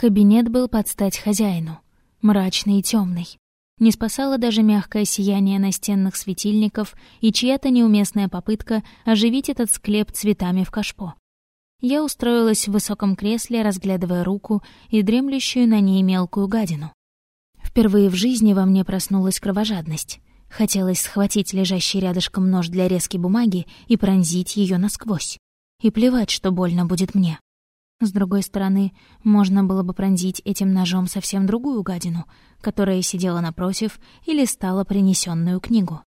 Кабинет был под стать хозяину, мрачный и темный. Не спасало даже мягкое сияние настенных светильников и чья-то неуместная попытка оживить этот склеп цветами в кашпо. Я устроилась в высоком кресле, разглядывая руку и дремлющую на ней мелкую гадину. Впервые в жизни во мне проснулась кровожадность. Хотелось схватить лежащий рядышком нож для резки бумаги и пронзить ее насквозь. И плевать, что больно будет мне. С другой стороны, можно было бы пронзить этим ножом совсем другую гадину, которая сидела напротив и листала принесенную книгу.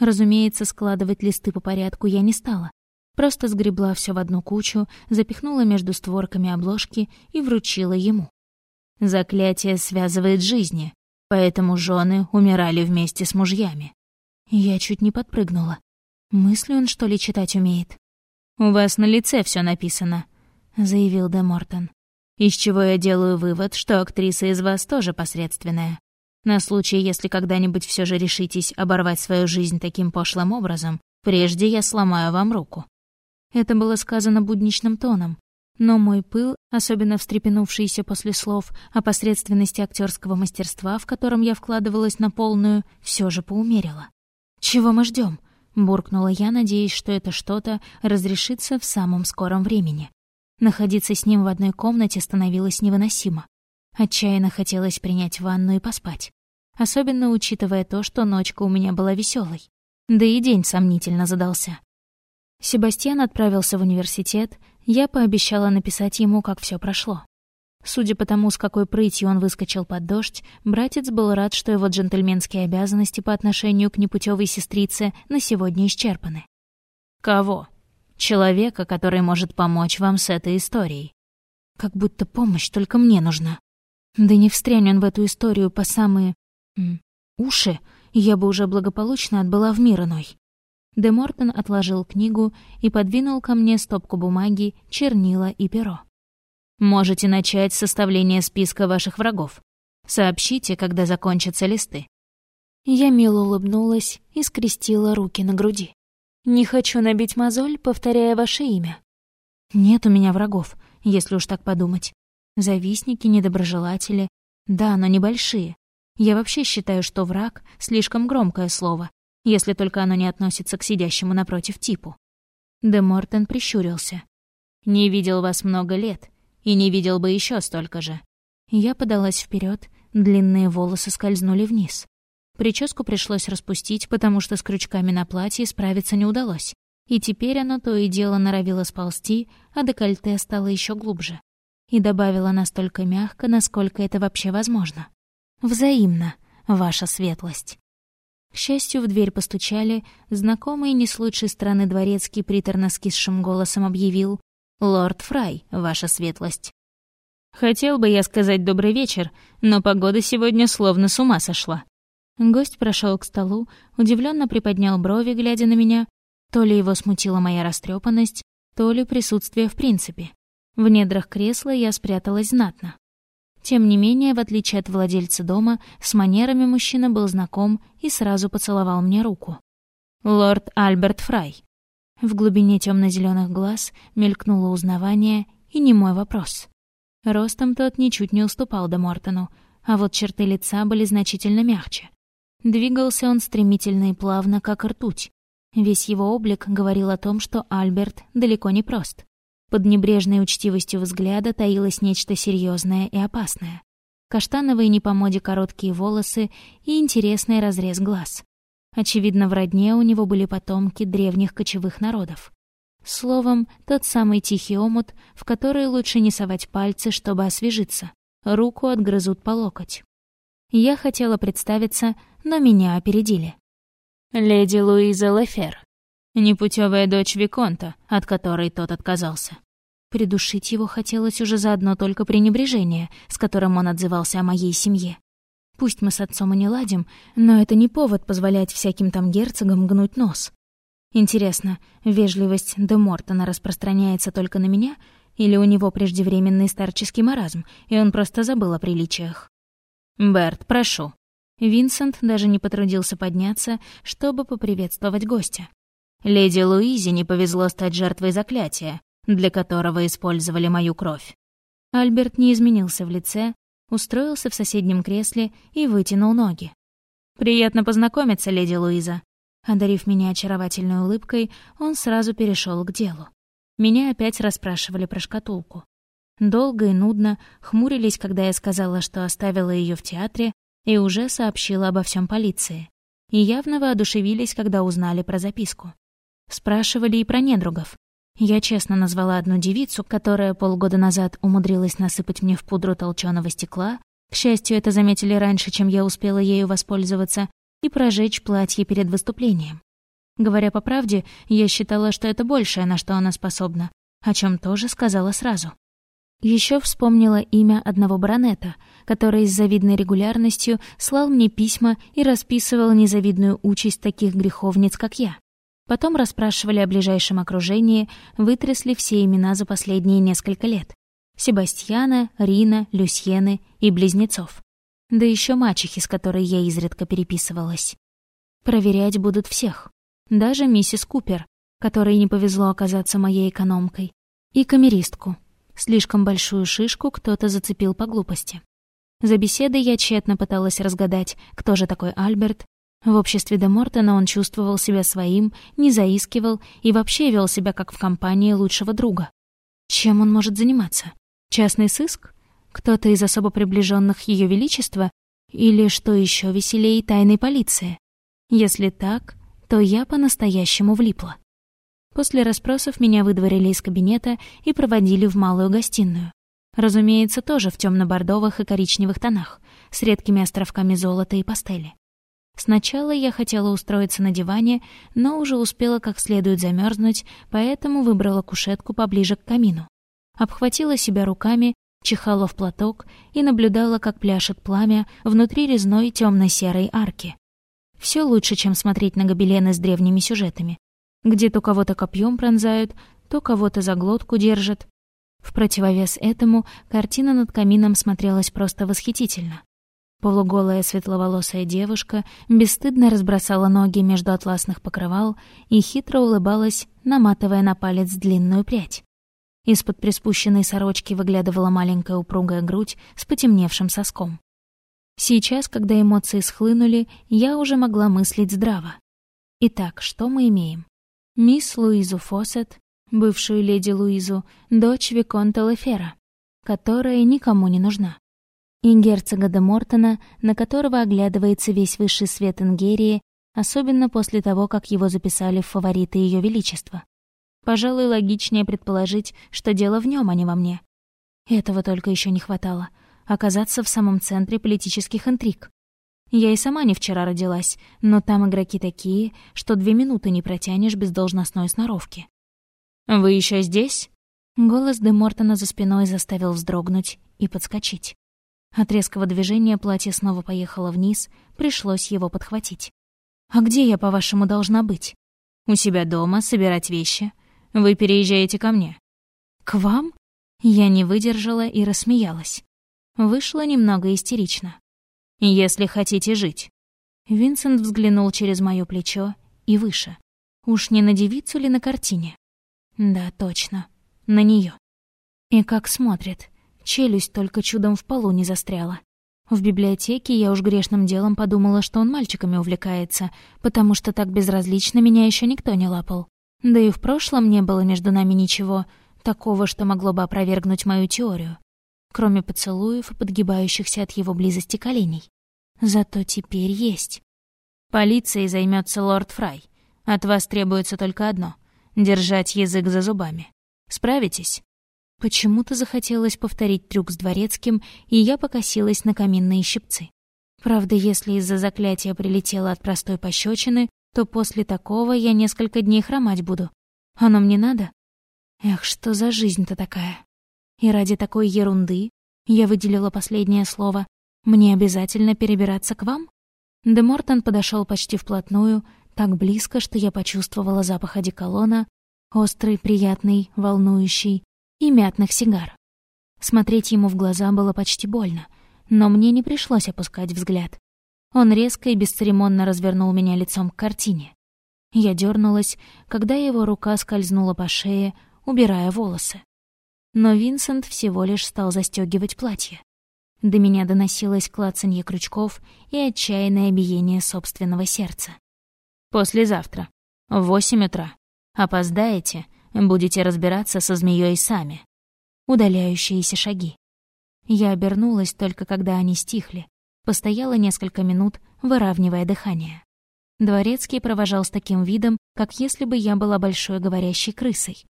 Разумеется, складывать листы по порядку я не стала. Просто сгребла все в одну кучу, запихнула между створками обложки и вручила ему. Заклятие связывает жизни, поэтому жены умирали вместе с мужьями. Я чуть не подпрыгнула. Мысли он, что ли, читать умеет? «У вас на лице все написано», — заявил Де Мортон. «Из чего я делаю вывод, что актриса из вас тоже посредственная. На случай, если когда-нибудь все же решитесь оборвать свою жизнь таким пошлым образом, прежде я сломаю вам руку». Это было сказано будничным тоном, но мой пыл, особенно встрепенувшийся после слов о посредственности актерского мастерства, в котором я вкладывалась на полную, все же поумерило. «Чего мы ждем? буркнула я, надеясь, что это что-то разрешится в самом скором времени. Находиться с ним в одной комнате становилось невыносимо. Отчаянно хотелось принять ванну и поспать. Особенно учитывая то, что ночка у меня была веселой. Да и день сомнительно задался. Себастьян отправился в университет, я пообещала написать ему, как все прошло. Судя по тому, с какой прытью он выскочил под дождь, братец был рад, что его джентльменские обязанности по отношению к непутевой сестрице на сегодня исчерпаны. «Кого?» Человека, который может помочь вам с этой историей. Как будто помощь только мне нужна. Да не встрянь он в эту историю по самые... М, уши, я бы уже благополучно отбыла в мир иной. Де Мортон отложил книгу и подвинул ко мне стопку бумаги, чернила и перо. «Можете начать составление списка ваших врагов. Сообщите, когда закончатся листы». Я мило улыбнулась и скрестила руки на груди. Не хочу набить мозоль, повторяя ваше имя. Нет у меня врагов, если уж так подумать. Завистники, недоброжелатели. Да, но небольшие. Я вообще считаю, что враг — слишком громкое слово, если только оно не относится к сидящему напротив типу. Де Мортен прищурился. «Не видел вас много лет, и не видел бы еще столько же». Я подалась вперед, длинные волосы скользнули вниз. Прическу пришлось распустить, потому что с крючками на платье справиться не удалось. И теперь оно то и дело норовило сползти, а декольте стало еще глубже. И добавила настолько мягко, насколько это вообще возможно. «Взаимно, ваша светлость». К счастью, в дверь постучали, знакомый не с лучшей стороны дворецкий приторно скисшим голосом объявил «Лорд Фрай, ваша светлость». Хотел бы я сказать добрый вечер, но погода сегодня словно с ума сошла. Гость прошел к столу, удивленно приподнял брови, глядя на меня. То ли его смутила моя растрепанность, то ли присутствие в принципе. В недрах кресла я спряталась знатно. Тем не менее, в отличие от владельца дома, с манерами мужчина был знаком и сразу поцеловал мне руку. «Лорд Альберт Фрай». В глубине темно зеленых глаз мелькнуло узнавание и не мой вопрос. Ростом тот ничуть не уступал Мортону, а вот черты лица были значительно мягче. Двигался он стремительно и плавно, как ртуть. Весь его облик говорил о том, что Альберт далеко не прост. Под небрежной учтивостью взгляда таилось нечто серьезное и опасное. Каштановые не по моде короткие волосы и интересный разрез глаз. Очевидно, в родне у него были потомки древних кочевых народов. Словом, тот самый тихий омут, в который лучше не совать пальцы, чтобы освежиться. Руку отгрызут по локоть. Я хотела представиться, но меня опередили. Леди Луиза Лефер, непутевая дочь Виконта, от которой тот отказался. Придушить его хотелось уже за одно только пренебрежение, с которым он отзывался о моей семье. Пусть мы с отцом и не ладим, но это не повод позволять всяким там герцогам гнуть нос. Интересно, вежливость де Мортона распространяется только на меня, или у него преждевременный старческий маразм, и он просто забыл о приличиях? «Берт, прошу», Винсент даже не потрудился подняться, чтобы поприветствовать гостя. Леди Луизе не повезло стать жертвой заклятия, для которого использовали мою кровь. Альберт не изменился в лице, устроился в соседнем кресле и вытянул ноги. «Приятно познакомиться, леди Луиза». Одарив меня очаровательной улыбкой, он сразу перешел к делу. Меня опять расспрашивали про шкатулку. Долго и нудно хмурились, когда я сказала, что оставила ее в театре и уже сообщила обо всем полиции. И явно воодушевились, когда узнали про записку. Спрашивали и про недругов. Я честно назвала одну девицу, которая полгода назад умудрилась насыпать мне в пудру толченого стекла, к счастью, это заметили раньше, чем я успела ею воспользоваться, и прожечь платье перед выступлением. Говоря по правде, я считала, что это большее, на что она способна, о чем тоже сказала сразу. Еще вспомнила имя одного баронета, который с завидной регулярностью слал мне письма и расписывал незавидную участь таких греховниц, как я. Потом расспрашивали о ближайшем окружении, вытрясли все имена за последние несколько лет. Себастьяна, Рина, Люсьены и близнецов. Да еще мачехи, с которой я изредка переписывалась. Проверять будут всех. Даже миссис Купер, которой не повезло оказаться моей экономкой. И камеристку. Слишком большую шишку кто-то зацепил по глупости. За беседой я тщетно пыталась разгадать, кто же такой Альберт в обществе де Мортона он чувствовал себя своим, не заискивал и вообще вел себя как в компании лучшего друга. Чем он может заниматься? Частный сыск? Кто-то из особо приближенных Ее Величества? Или, что еще веселее, тайной полиции? Если так, то я по-настоящему влипла. После расспросов меня выдворили из кабинета и проводили в малую гостиную. Разумеется, тоже в темно бордовых и коричневых тонах, с редкими островками золота и пастели. Сначала я хотела устроиться на диване, но уже успела как следует замерзнуть, поэтому выбрала кушетку поближе к камину. Обхватила себя руками, чихала в платок и наблюдала, как пляшет пламя внутри резной темно-серой арки. Все лучше, чем смотреть на гобелены с древними сюжетами, где то кого-то копьем пронзают, то кого-то за глотку держат. В противовес этому картина над камином смотрелась просто восхитительно. Полуголая светловолосая девушка бесстыдно разбросала ноги между атласных покрывал и хитро улыбалась, наматывая на палец длинную прядь. Из-под приспущенной сорочки выглядывала маленькая упругая грудь с потемневшим соском. Сейчас, когда эмоции схлынули, я уже могла мыслить здраво. Итак, что мы имеем? Мисс Луизу Фоссет, бывшую леди Луизу, дочь Виконта Лефера, которая никому не нужна и герцога де Мортона, на которого оглядывается весь высший свет Ингерии, особенно после того, как его записали в фавориты Ее Величества. Пожалуй, логичнее предположить, что дело в нем, а не во мне. Этого только еще не хватало — оказаться в самом центре политических интриг. Я и сама не вчера родилась, но там игроки такие, что две минуты не протянешь без должностной сноровки. «Вы еще здесь?» Голос Де Мортона за спиной заставил вздрогнуть и подскочить. От резкого движения платье снова поехало вниз, пришлось его подхватить. «А где я, по-вашему, должна быть?» «У себя дома, собирать вещи. Вы переезжаете ко мне». «К вам?» Я не выдержала и рассмеялась. Вышло немного истерично. «Если хотите жить». Винсент взглянул через моё плечо и выше. Уж не на девицу ли на картине? Да, точно, на неё. И как смотрит. Челюсть только чудом в полу не застряла. В библиотеке я уж грешным делом подумала, что он мальчиками увлекается, потому что так безразлично меня еще никто не лапал. Да и в прошлом не было между нами ничего такого, что могло бы опровергнуть мою теорию, кроме поцелуев и подгибающихся от его близости коленей. Зато теперь есть. Полицией займется лорд Фрай. От вас требуется только одно — держать язык за зубами. Справитесь? Почему-то захотелось повторить трюк с дворецким, и я покосилась на каминные щипцы. Правда, если из-за заклятия прилетело от простой пощечины, то после такого я несколько дней хромать буду. Оно мне надо? Эх, что за жизнь-то такая? И ради такой ерунды, я выделила последнее слово, мне обязательно перебираться к вам? Де Мортон подошел почти вплотную, так близко, что я почувствовала запах одеколона, острый, приятный, волнующий, и мятных сигар. Смотреть ему в глаза было почти больно, но мне не пришлось опускать взгляд. Он резко и бесцеремонно развернул меня лицом к картине. Я дернулась, когда его рука скользнула по шее, убирая волосы. Но Винсент всего лишь стал застегивать платье. До меня доносилось клацанье крючков и отчаянное биение собственного сердца. «Послезавтра, в восемь утра. Опоздаете, будете разбираться со змеей сами». Удаляющиеся шаги. Я обернулась только когда они стихли, постояла несколько минут, выравнивая дыхание. Дворецкий провожал с таким видом, как если бы я была большой говорящей крысой.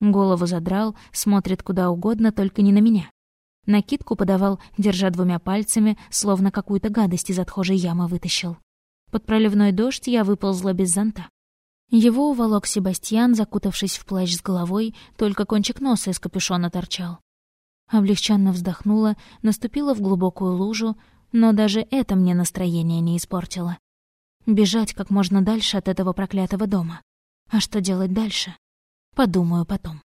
Голову задрал, смотрит куда угодно, только не на меня. Накидку подавал, держа двумя пальцами, словно какую-то гадость из отхожей ямы вытащил. Под проливной дождь я выползла без зонта. Его уволок Себастьян, закутавшись в плащ с головой, только кончик носа из капюшона торчал. Облегченно вздохнула, наступила в глубокую лужу, но даже это мне настроение не испортило. Бежать как можно дальше от этого проклятого дома. А что делать дальше? Подумаю потом.